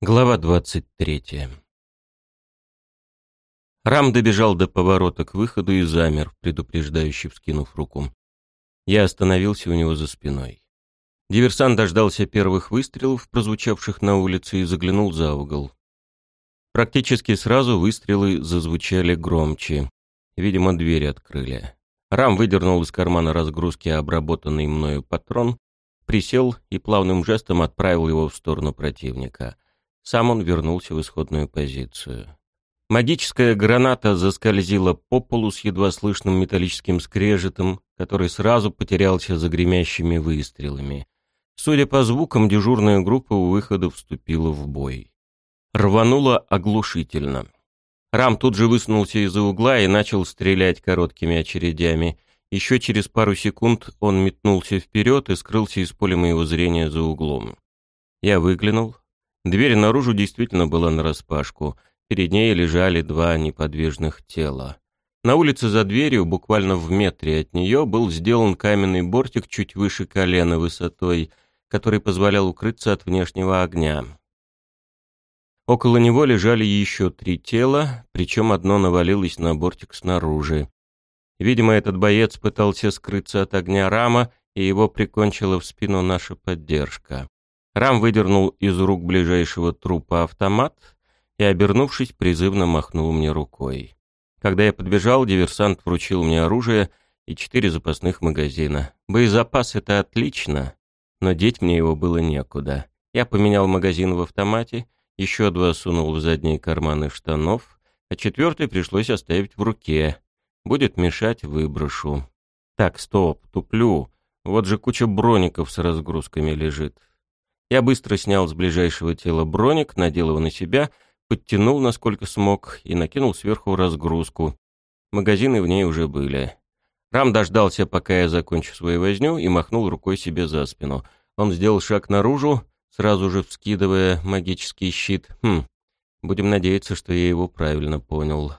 Глава 23. Рам добежал до поворота к выходу и замер, предупреждающе вскинув руку. Я остановился у него за спиной. Диверсант дождался первых выстрелов, прозвучавших на улице, и заглянул за угол. Практически сразу выстрелы зазвучали громче. Видимо, двери открыли. Рам выдернул из кармана разгрузки обработанный мною патрон, присел и плавным жестом отправил его в сторону противника — сам он вернулся в исходную позицию. Магическая граната заскользила по полу с едва слышным металлическим скрежетом, который сразу потерялся за гремящими выстрелами. Судя по звукам, дежурная группа у выхода вступила в бой. Рвануло оглушительно. Рам тут же высунулся из-за угла и начал стрелять короткими очередями. Еще через пару секунд он метнулся вперед и скрылся из поля моего зрения за углом. Я выглянул, Дверь наружу действительно была нараспашку. Перед ней лежали два неподвижных тела. На улице за дверью, буквально в метре от нее, был сделан каменный бортик чуть выше колена высотой, который позволял укрыться от внешнего огня. Около него лежали еще три тела, причем одно навалилось на бортик снаружи. Видимо, этот боец пытался скрыться от огня рама, и его прикончила в спину наша поддержка. Рам выдернул из рук ближайшего трупа автомат и, обернувшись, призывно махнул мне рукой. Когда я подбежал, диверсант вручил мне оружие и четыре запасных магазина. Боезапас — это отлично, но деть мне его было некуда. Я поменял магазин в автомате, еще два сунул в задние карманы штанов, а четвертый пришлось оставить в руке. Будет мешать, выброшу. Так, стоп, туплю. Вот же куча броников с разгрузками лежит. Я быстро снял с ближайшего тела броник, надел его на себя, подтянул насколько смог и накинул сверху разгрузку. Магазины в ней уже были. Рам дождался, пока я закончу свою возню, и махнул рукой себе за спину. Он сделал шаг наружу, сразу же вскидывая магический щит. Хм, будем надеяться, что я его правильно понял.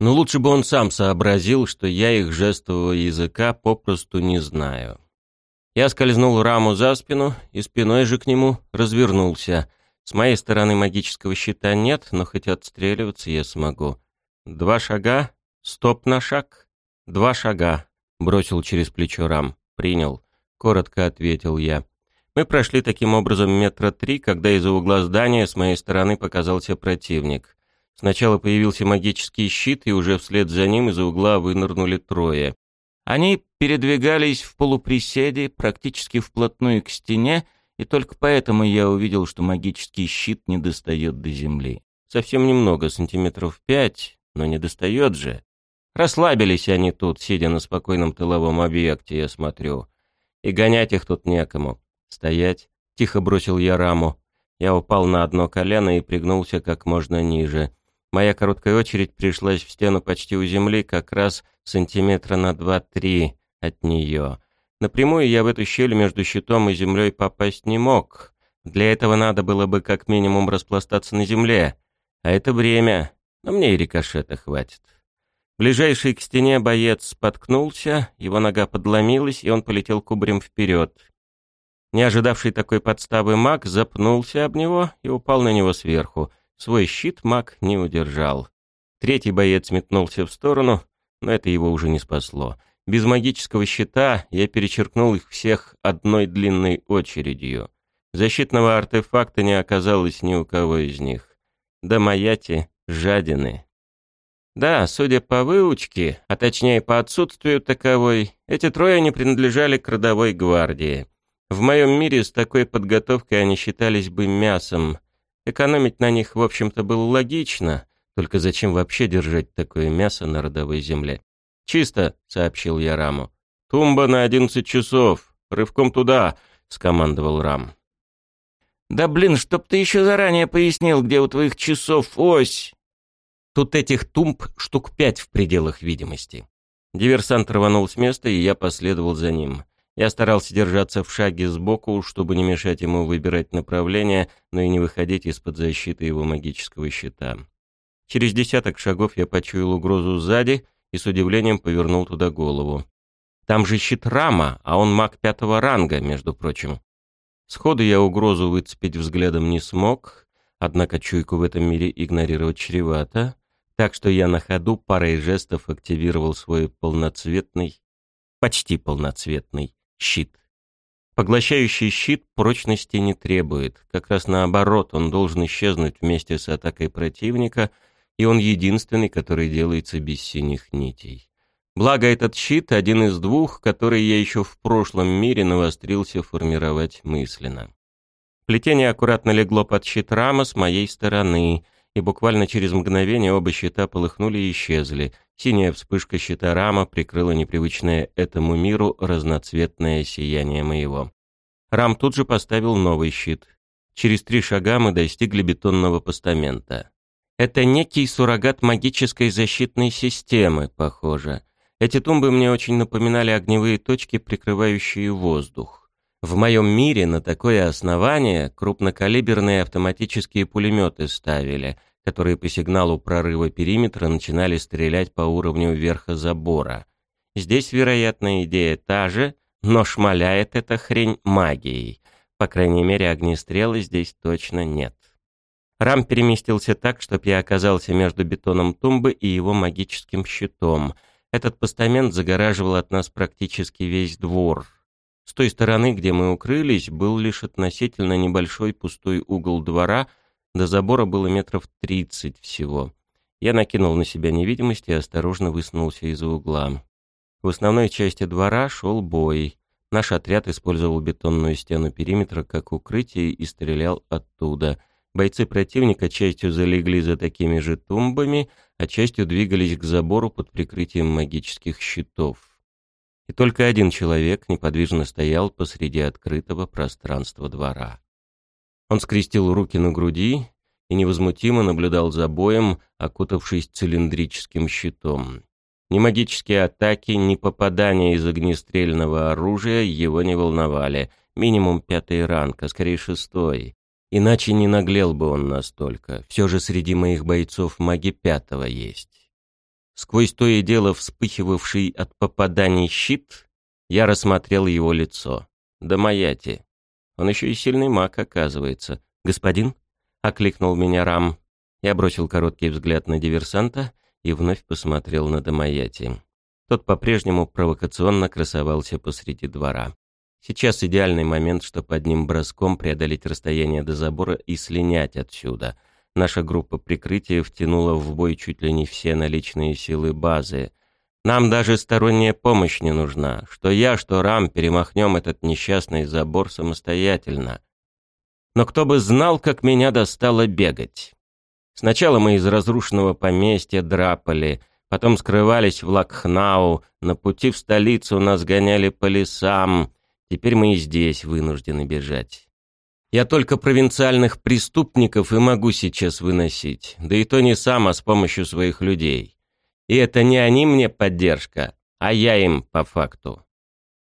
Но лучше бы он сам сообразил, что я их жестового языка попросту не знаю. Я скользнул раму за спину и спиной же к нему развернулся. С моей стороны магического щита нет, но хоть отстреливаться я смогу. Два шага, стоп на шаг, два шага. Бросил через плечо рам. Принял. Коротко ответил я. Мы прошли таким образом метра три, когда из-за угла здания с моей стороны показался противник. Сначала появился магический щит, и уже вслед за ним из-за угла вынырнули трое. Они передвигались в полуприседе практически вплотную к стене, и только поэтому я увидел, что магический щит не достает до земли. Совсем немного, сантиметров пять, но не достает же. Расслабились они тут, сидя на спокойном тыловом объекте, я смотрю. И гонять их тут некому. Стоять. Тихо бросил я раму. Я упал на одно колено и пригнулся как можно ниже. Моя короткая очередь пришлась в стену почти у земли, как раз сантиметра на два-три от нее. Напрямую я в эту щель между щитом и землей попасть не мог. Для этого надо было бы как минимум распластаться на земле. А это время, но мне и рикошета хватит. Ближайший к стене боец споткнулся, его нога подломилась, и он полетел кубарем вперед. Не ожидавший такой подставы маг запнулся об него и упал на него сверху. Свой щит маг не удержал. Третий боец метнулся в сторону, но это его уже не спасло. Без магического щита я перечеркнул их всех одной длинной очередью. Защитного артефакта не оказалось ни у кого из них. Да маяти жадины. Да, судя по выучке, а точнее по отсутствию таковой, эти трое не принадлежали к родовой гвардии. В моем мире с такой подготовкой они считались бы мясом, Экономить на них, в общем-то, было логично, только зачем вообще держать такое мясо на родовой земле? «Чисто», — сообщил я Раму. «Тумба на одиннадцать часов. Рывком туда», — скомандовал Рам. «Да блин, чтоб ты еще заранее пояснил, где у твоих часов ось!» Тут этих тумб штук пять в пределах видимости. Диверсант рванул с места, и я последовал за ним. Я старался держаться в шаге сбоку, чтобы не мешать ему выбирать направление, но и не выходить из-под защиты его магического щита. Через десяток шагов я почуял угрозу сзади и с удивлением повернул туда голову. Там же щит Рама, а он маг пятого ранга, между прочим. Сходу я угрозу выцепить взглядом не смог, Однако чуйку в этом мире игнорировать чревато, так что я на ходу парой жестов активировал свой полноцветный, почти полноцветный щит. Поглощающий щит прочности не требует, как раз наоборот, он должен исчезнуть вместе с атакой противника, и он единственный, который делается без синих нитей. Благо этот щит один из двух, который я еще в прошлом мире навострился формировать мысленно. Плетение аккуратно легло под щит рама с моей стороны, и буквально через мгновение оба щита полыхнули и исчезли. Синяя вспышка щита рама прикрыла непривычное этому миру разноцветное сияние моего. Рам тут же поставил новый щит. Через три шага мы достигли бетонного постамента. Это некий суррогат магической защитной системы, похоже. Эти тумбы мне очень напоминали огневые точки, прикрывающие воздух. В моем мире на такое основание крупнокалиберные автоматические пулеметы ставили, которые по сигналу прорыва периметра начинали стрелять по уровню верха забора. Здесь, вероятно, идея та же, но шмаляет эта хрень магией. По крайней мере, огнестрелы здесь точно нет. Рам переместился так, чтобы я оказался между бетоном тумбы и его магическим щитом — этот постамент загораживал от нас практически весь двор. С той стороны, где мы укрылись, был лишь относительно небольшой пустой угол двора, до забора было метров тридцать всего. Я накинул на себя невидимость и осторожно высунулся из-за угла. В основной части двора шел бой. Наш отряд использовал бетонную стену периметра как укрытие и стрелял оттуда — Бойцы противника частью залегли за такими же тумбами, а частью двигались к забору под прикрытием магических щитов. И только один человек неподвижно стоял посреди открытого пространства двора. Он скрестил руки на груди и невозмутимо наблюдал за боем, окутавшись цилиндрическим щитом. Ни магические атаки, ни попадания из огнестрельного оружия его не волновали. Минимум пятый ранг, а скорее шестой. Иначе не наглел бы он настолько. Все же среди моих бойцов маги пятого есть. Сквозь то и дело вспыхивавший от попаданий щит, я рассмотрел его лицо. Да маяти. Он еще и сильный маг, оказывается. «Господин?» — окликнул меня Рам. Я бросил короткий взгляд на диверсанта и вновь посмотрел на Дамаяти. Тот по-прежнему провокационно красовался посреди двора. Сейчас идеальный момент, чтобы одним броском преодолеть расстояние до забора и слинять отсюда. Наша группа прикрытия втянула в бой чуть ли не все наличные силы базы. Нам даже сторонняя помощь не нужна. Что я, что Рам перемахнем этот несчастный забор самостоятельно. Но кто бы знал, как меня достало бегать. Сначала мы из разрушенного поместья драпали, потом скрывались в Лакхнау, на пути в столицу нас гоняли по лесам — Теперь мы и здесь вынуждены бежать. Я только провинциальных преступников и могу сейчас выносить, да и то не сам, а с помощью своих людей. И это не они мне поддержка, а я им по факту.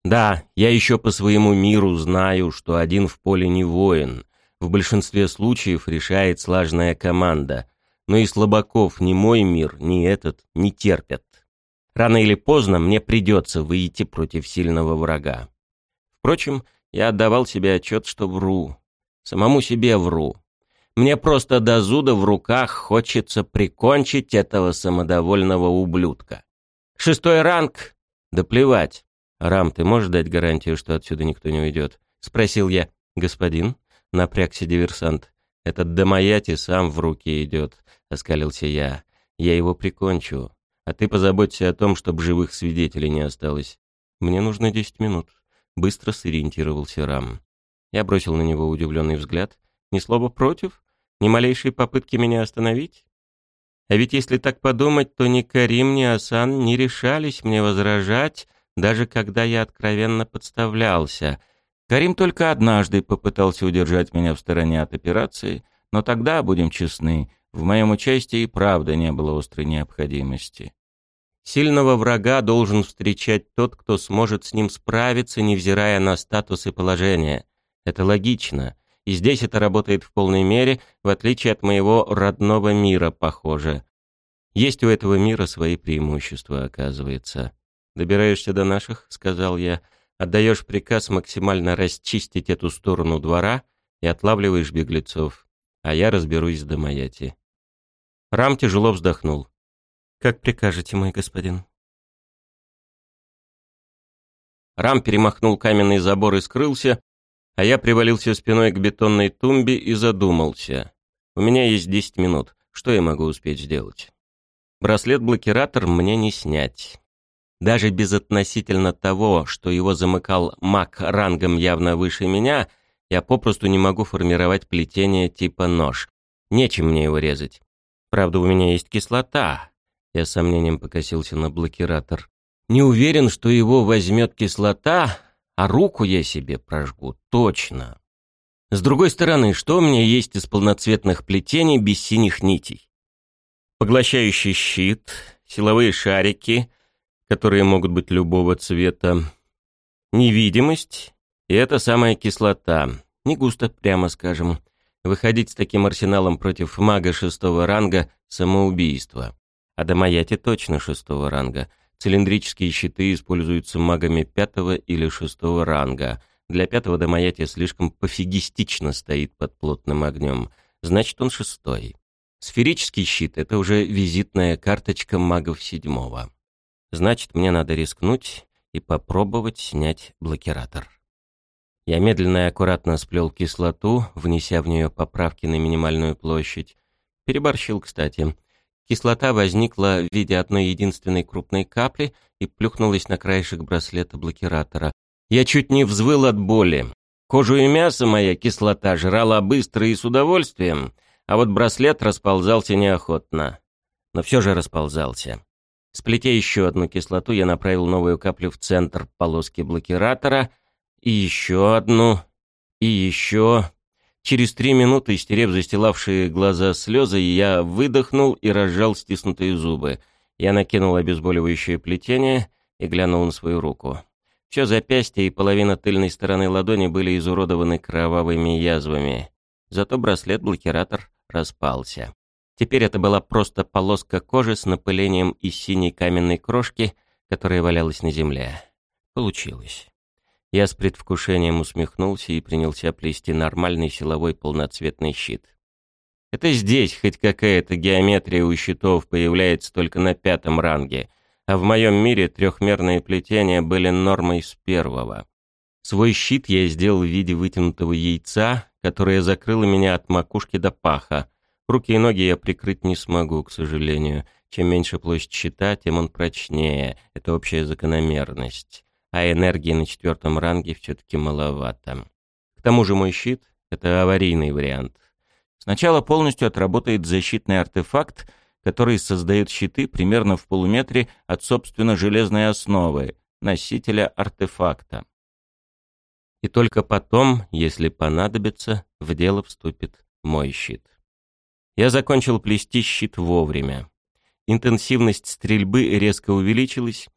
Да, я еще по своему миру знаю, что один в поле не воин. В большинстве случаев решает слаженная команда. Но и слабаков ни мой мир, ни этот не терпят. Рано или поздно мне придется выйти против сильного врага. Впрочем, я отдавал себе отчет, что вру. Самому себе вру. Мне просто до зуда в руках хочется прикончить этого самодовольного ублюдка. Шестой ранг? Да плевать. Рам, ты можешь дать гарантию, что отсюда никто не уйдет? Спросил я. Господин, напрягся диверсант. Этот Дамаяти сам в руки идет, оскалился я. Я его прикончу. А ты позаботься о том, чтобы живых свидетелей не осталось. Мне нужно десять минут. Быстро сориентировался Рам. Я бросил на него удивленный взгляд. Ни слова против? Ни малейшей попытки меня остановить? А ведь если так подумать, то ни Карим, ни Асан не решались мне возражать, даже когда я откровенно подставлялся. Карим только однажды попытался удержать меня в стороне от операции, но тогда, будем честны, в моем участии и правда не было острой необходимости. Сильного врага должен встречать тот, кто сможет с ним справиться, невзирая на статус и положение. Это логично. И здесь это работает в полной мере, в отличие от моего родного мира, похоже. Есть у этого мира свои преимущества, оказывается. «Добираешься до наших», — сказал я, — «отдаешь приказ максимально расчистить эту сторону двора и отлавливаешь беглецов. а я разберусь с Домаяти. Рам тяжело вздохнул. «Как прикажете, мой господин». Рам перемахнул каменный забор и скрылся, а я привалился спиной к бетонной тумбе и задумался. У меня есть десять минут. Что я могу успеть сделать? Браслет-блокиратор мне не снять. Даже безотносительно того, что его замыкал маг рангом явно выше меня, я попросту не могу формировать плетение типа нож. Нечем мне его резать. Правда, у меня есть кислота. Я с сомнением покосился на блокиратор. Не уверен, что его возьмет кислота, а руку я себе прожгу, точно. С другой стороны, что у меня есть из полноцветных плетений без синих нитей? Поглощающий щит, силовые шарики, которые могут быть любого цвета, невидимость и эта самая кислота. Не густо, прямо скажем. Выходить с таким арсеналом против мага шестого ранга – самоубийство. А Дамаяти точно шестого ранга – Цилиндрические щиты используются магами пятого или шестого ранга. Для пятого Домаяти слишком пофигистично стоит под плотным огнем. Значит, он шестой. Сферический щит — это уже визитная карточка магов седьмого. Значит, мне надо рискнуть и попробовать снять блокиратор. Я медленно и аккуратно сплел кислоту, внеся в нее поправки на минимальную площадь. Переборщил, кстати. Кислота возникла в виде одной единственной крупной капли и плюхнулась на краешек браслета блокиратора. Я чуть не взвыл от боли. Кожу и мясо моя кислота жрала быстро и с удовольствием, а вот браслет расползался неохотно. Но все же расползался. Сплетя еще одну кислоту, я направил новую каплю в центр полоски блокиратора, и еще одну, и еще... Через три минуты, стерев застилавшие глаза слезы, я выдохнул и разжал стиснутые зубы. Я накинул обезболивающее плетение и глянул на свою руку. Все запястье и половина тыльной стороны ладони были изуродованы кровавыми язвами. Зато браслет-блокиратор распался. Теперь это была просто полоска кожи с напылением из синей каменной крошки, которая валялась на земле. Получилось. Я с предвкушением усмехнулся и принялся плести нормальный силовой полноцветный щит. Это здесь хоть какая-то геометрия у щитов появляется только на пятом ранге, а в моем мире трехмерные плетения были нормой с первого. Свой щит я сделал в виде вытянутого яйца, которое закрыло меня от макушки до паха. Руки и ноги я прикрыть не смогу, к сожалению. Чем меньше площадь щита, тем он прочнее. Это общая закономерность а энергии на четвертом ранге все-таки маловато. К тому же мой щит — это аварийный вариант. Сначала полностью отработает защитный артефакт, который создает щиты примерно в полуметре от, собственно, железной основы, носителя артефакта. И только потом, если понадобится, в дело вступит мой щит. Я закончил плести щит вовремя. Интенсивность стрельбы резко увеличилась,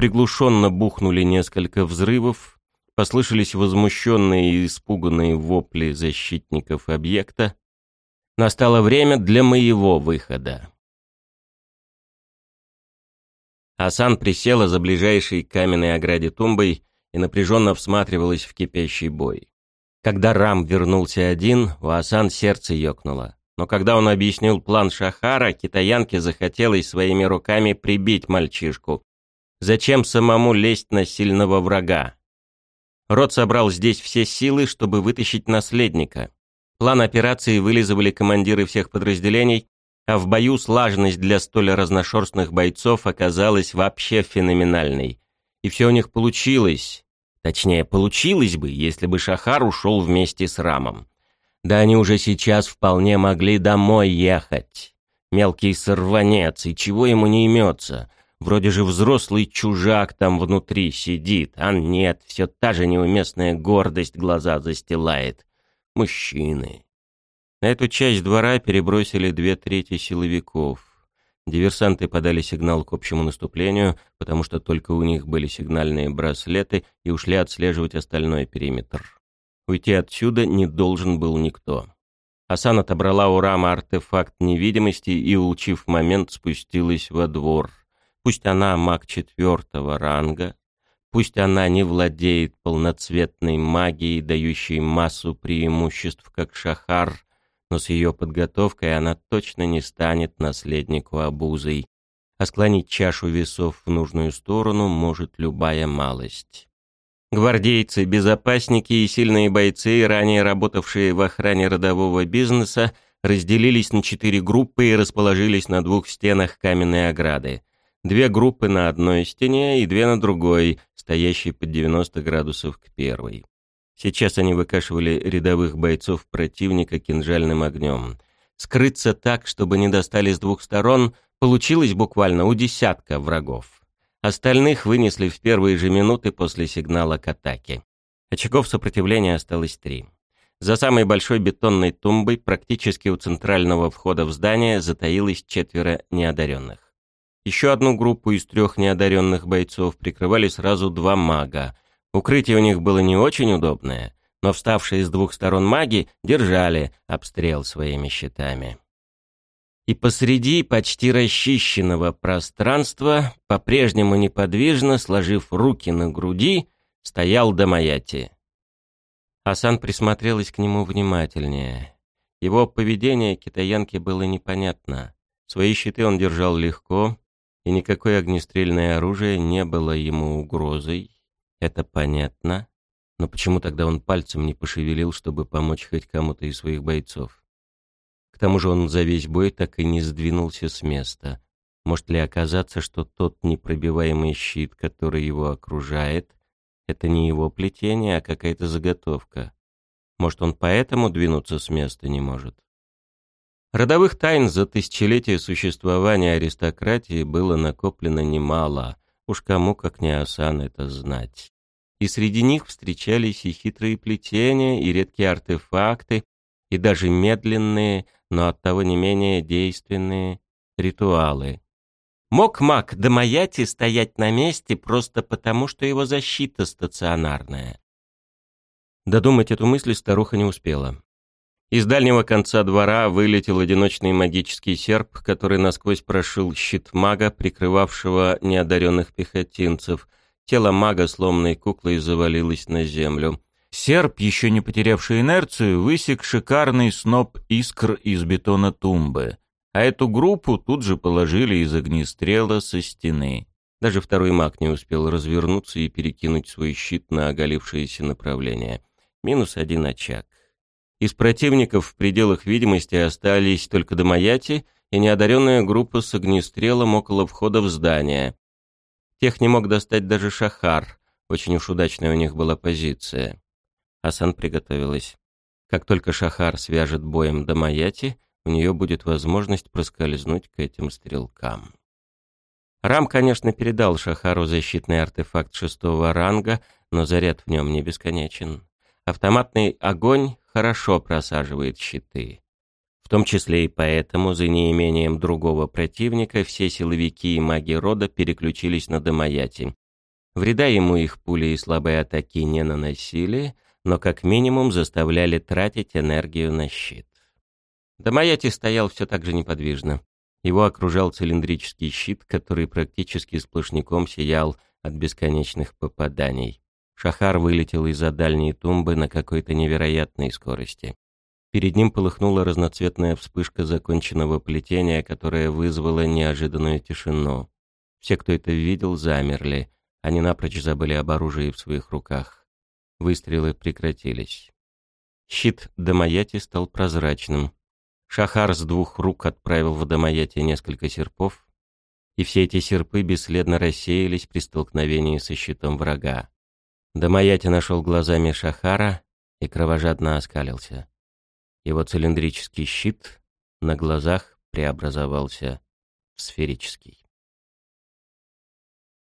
Приглушенно бухнули несколько взрывов, послышались возмущенные и испуганные вопли защитников объекта. Настало время для моего выхода. Асан присела за ближайшей каменной ограде тумбой и напряженно всматривалась в кипящий бой. Когда Рам вернулся один, у Асан сердце ёкнуло. Но когда он объяснил план Шахара, китаянке захотелось своими руками прибить мальчишку, Зачем самому лезть на сильного врага? Род собрал здесь все силы, чтобы вытащить наследника. План операции вылизывали командиры всех подразделений, а в бою слаженность для столь разношерстных бойцов оказалась вообще феноменальной. И все у них получилось. Точнее, получилось бы, если бы Шахар ушел вместе с Рамом. Да они уже сейчас вполне могли домой ехать. Мелкий сорванец, и чего ему не имется? Вроде же взрослый чужак там внутри сидит, а нет, все та же неуместная гордость глаза застилает. Мужчины. На эту часть двора перебросили две трети силовиков. Диверсанты подали сигнал к общему наступлению, потому что только у них были сигнальные браслеты и ушли отслеживать остальной периметр. Уйти отсюда не должен был никто. Асан отобрала у Рама артефакт невидимости и, улучив момент, спустилась во двор. Пусть она маг четвертого ранга, пусть она не владеет полноцветной магией, дающей массу преимуществ, как Шахар, но с ее подготовкой она точно не станет наследнику обузой, а склонить чашу весов в нужную сторону может любая малость. Гвардейцы, безопасники и сильные бойцы, ранее работавшие в охране родового бизнеса, разделились на четыре группы и расположились на двух стенах каменной ограды. Две группы на одной стене и две на другой, стоящей под 90 градусов к первой. Сейчас они выкашивали рядовых бойцов противника кинжальным огнем. Скрыться так, чтобы не достали с двух сторон, получилось буквально у десятка врагов. Остальных вынесли в первые же минуты после сигнала к атаке. Очагов сопротивления осталось три. За самой большой бетонной тумбой, практически у центрального входа в здание, затаилось четверо неодаренных. Еще одну группу из трех неодаренных бойцов прикрывали сразу два мага — Укрытие у них было не очень удобное, но вставшие с двух сторон маги держали обстрел своими щитами. И посреди почти расчищенного пространства, по-прежнему неподвижно, сложив руки на груди, стоял Дамаяти. Асан присмотрелась к нему внимательнее. Его поведение китаянке было непонятно. Свои щиты он держал легко, и никакое огнестрельное оружие не было ему угрозой. Это понятно. Но почему тогда он пальцем не пошевелил, чтобы помочь хоть кому-то из своих бойцов? К тому же он за весь бой так и не сдвинулся с места. Может ли оказаться, что тот непробиваемый щит, который его окружает, это не его плетение, а какая-то заготовка? Может, он поэтому двинуться с места не может? Родовых тайн за тысячелетия существования аристократии было накоплено немало, Уж кому, как не Асан, это знать. И среди них встречались и хитрые плетения, и редкие артефакты, и даже медленные, но оттого не менее действенные ритуалы. Мог маг Дамаяти стоять на месте просто потому, что его защита стационарная? Додумать эту мысль старуха не успела. Из дальнего конца двора вылетел одиночный магический серп, который насквозь прошил щит мага, прикрывавшего неодаренных пехотинцев. Тело мага сломанной куклой завалилось на землю. Серп, еще не потерявший инерцию, высек шикарный сноп искр из бетона тумбы. А эту группу тут же положили из огнестрела со стены. Даже второй маг не успел развернуться и перекинуть свой щит на оголившееся направление. Минус один очаг. Из противников в пределах видимости остались только Домаяти и неодаренная группа с огнестрелом около входа в здание. Тех не мог достать даже Шахар, очень уж удачная у них была позиция. Асан приготовилась. Как только Шахар свяжет боем Домаяти, у нее будет возможность проскользнуть к этим стрелкам. Рам, конечно, передал Шахару защитный артефакт шестого ранга, но заряд в нем не бесконечен. Автоматный огонь хорошо просаживает щиты. В том числе и поэтому, за неимением другого противника, все силовики и маги рода переключились на Домаяти. Вреда ему их пули и слабые атаки не наносили, но как минимум заставляли тратить энергию на щит. Домаяти стоял все так же неподвижно. Его окружал цилиндрический щит, который практически сплошняком сиял от бесконечных попаданий. Шахар вылетел из-за дальней тумбы на какой-то невероятной скорости. Перед ним полыхнула разноцветная вспышка законченного плетения, которая вызвала неожиданную тишину. Все, кто это видел, замерли. Они напрочь забыли об оружии в своих руках. Выстрелы прекратились. Щит Дамаяти стал прозрачным. Шахар с двух рук отправил в Дамаяти несколько серпов, и все эти серпы бесследно рассеялись при столкновении со щитом врага. Дамаяти нашел глазами Шахара и кровожадно оскалился. Его цилиндрический щит на глазах преобразовался в сферический.